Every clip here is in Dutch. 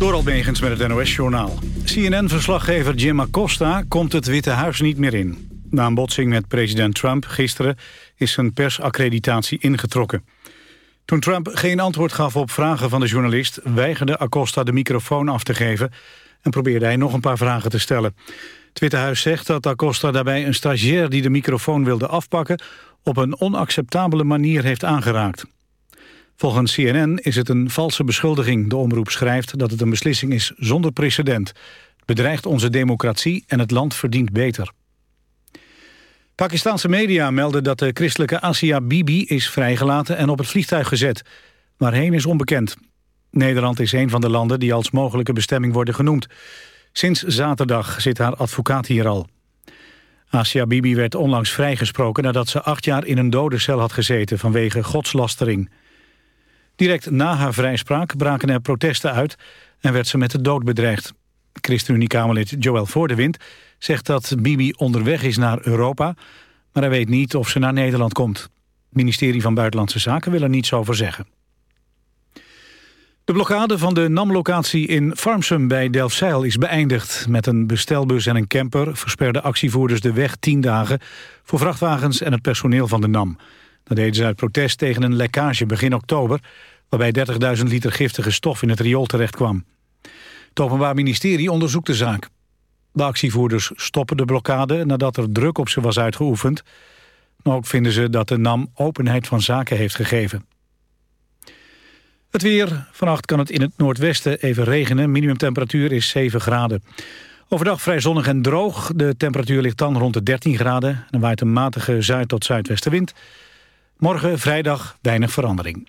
Door Almegens met het NOS-journaal. CNN-verslaggever Jim Acosta komt het Witte Huis niet meer in. Na een botsing met president Trump gisteren is zijn persaccreditatie ingetrokken. Toen Trump geen antwoord gaf op vragen van de journalist... weigerde Acosta de microfoon af te geven... en probeerde hij nog een paar vragen te stellen. Het Witte Huis zegt dat Acosta daarbij een stagiair... die de microfoon wilde afpakken... op een onacceptabele manier heeft aangeraakt. Volgens CNN is het een valse beschuldiging. De omroep schrijft dat het een beslissing is zonder precedent. Het bedreigt onze democratie en het land verdient beter. Pakistanse media melden dat de christelijke Asia Bibi is vrijgelaten en op het vliegtuig gezet. Waarheen is onbekend. Nederland is een van de landen die als mogelijke bestemming worden genoemd. Sinds zaterdag zit haar advocaat hier al. Asia Bibi werd onlangs vrijgesproken nadat ze acht jaar in een dodencel had gezeten vanwege godslastering. Direct na haar vrijspraak braken er protesten uit en werd ze met de dood bedreigd. ChristenUnie-Kamerlid Joël Voordewind zegt dat Bibi onderweg is naar Europa... maar hij weet niet of ze naar Nederland komt. Het ministerie van Buitenlandse Zaken wil er niets over zeggen. De blokkade van de NAM-locatie in Farmsum bij Delfzijl is beëindigd. Met een bestelbus en een camper versperden actievoerders de weg tien dagen... voor vrachtwagens en het personeel van de NAM. Dat deden ze uit protest tegen een lekkage begin oktober... waarbij 30.000 liter giftige stof in het riool terecht kwam. Het Openbaar Ministerie onderzoekt de zaak. De actievoerders stoppen de blokkade nadat er druk op ze was uitgeoefend. Ook vinden ze dat de NAM openheid van zaken heeft gegeven. Het weer. Vannacht kan het in het noordwesten even regenen. Minimumtemperatuur is 7 graden. Overdag vrij zonnig en droog. De temperatuur ligt dan rond de 13 graden. En waait een matige zuid- tot zuidwestenwind. Morgen vrijdag weinig verandering.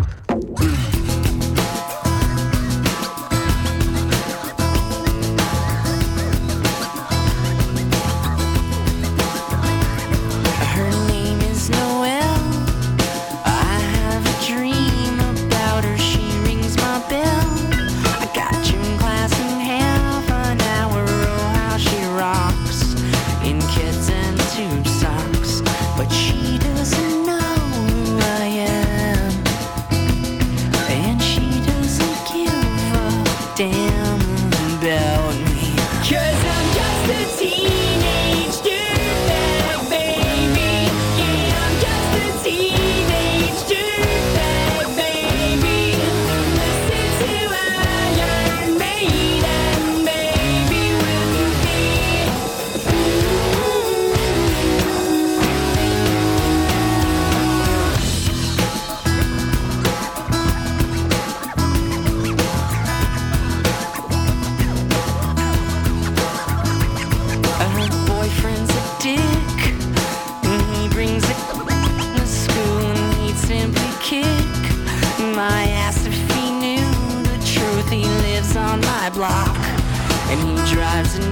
lives and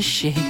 cheio.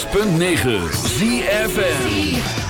106.9 ZFN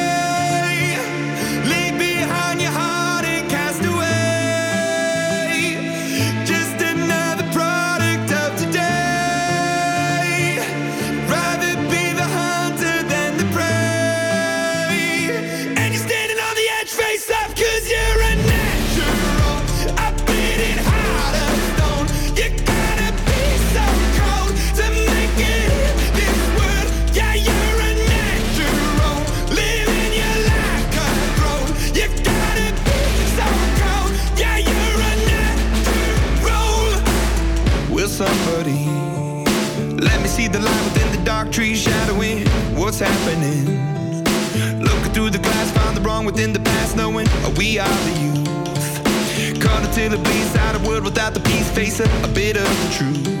Within the past, knowing we are the youth. Caught until it bleeds out a world without the peace, face a, a bit of the truth,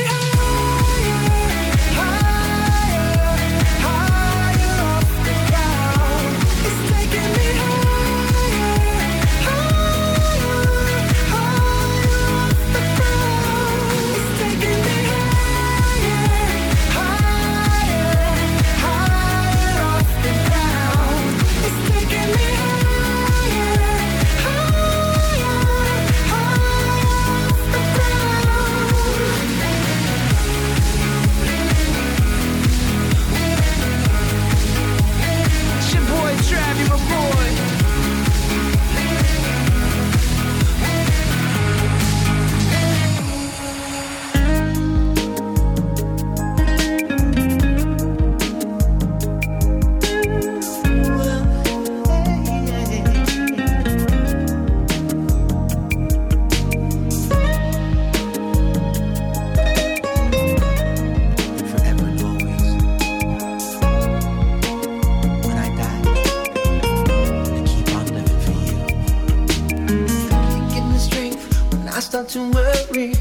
start to worry.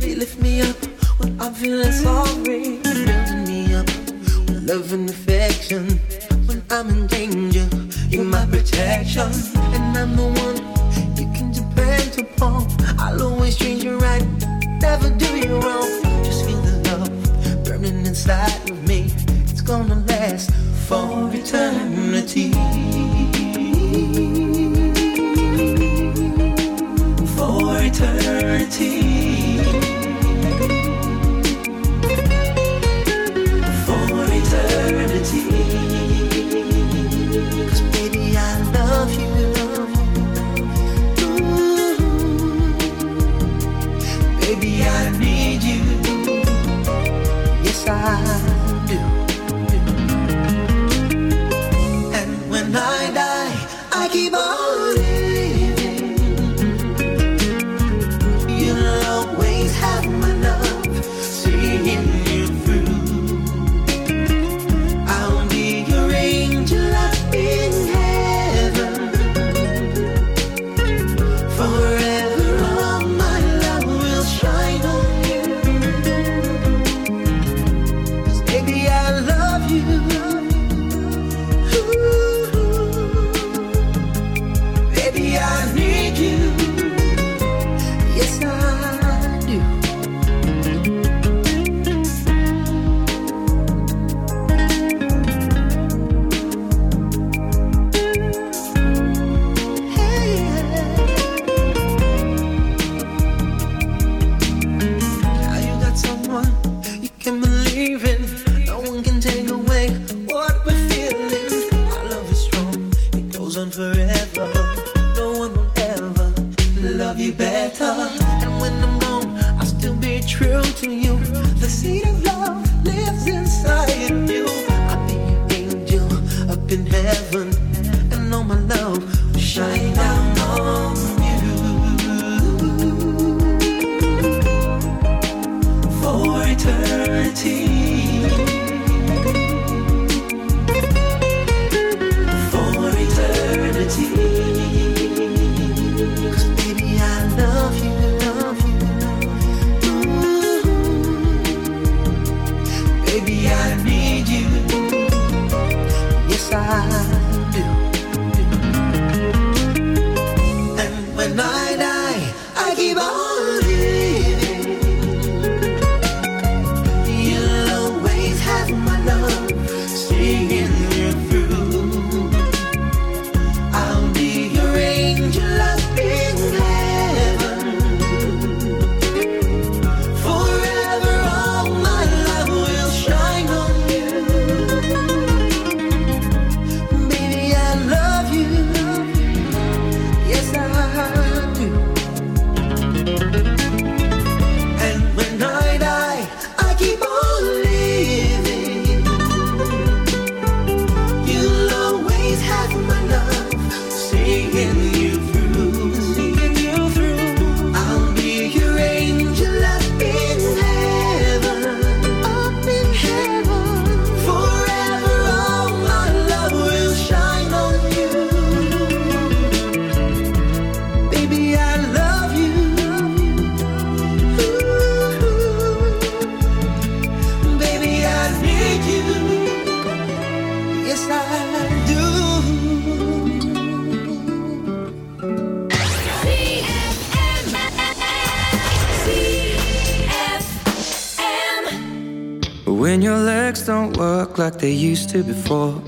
You lift me up when I'm feeling sorry. You're building me up with love and affection. When I'm in danger, you're my protection. And I'm the one. Yes, I do. When your legs don't work like they used to before.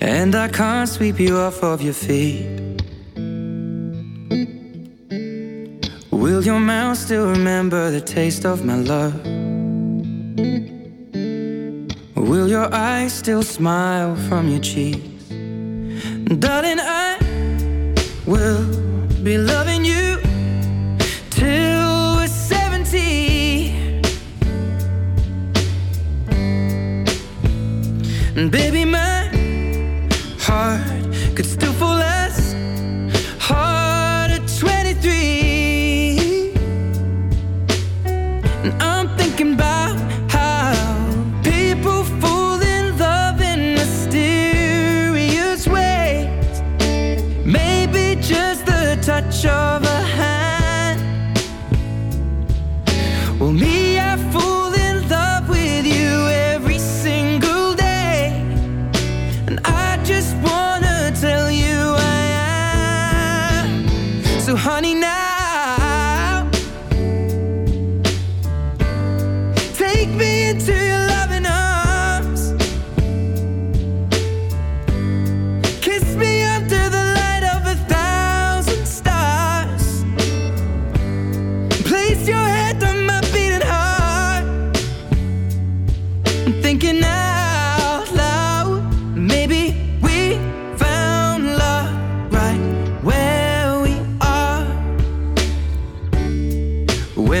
And I can't sweep you off of your feet. Will your mouth still remember the taste of my love? Will your eyes still smile from your cheeks? Darling, I will be loving you till we're 70. And baby, my heart could still fall out.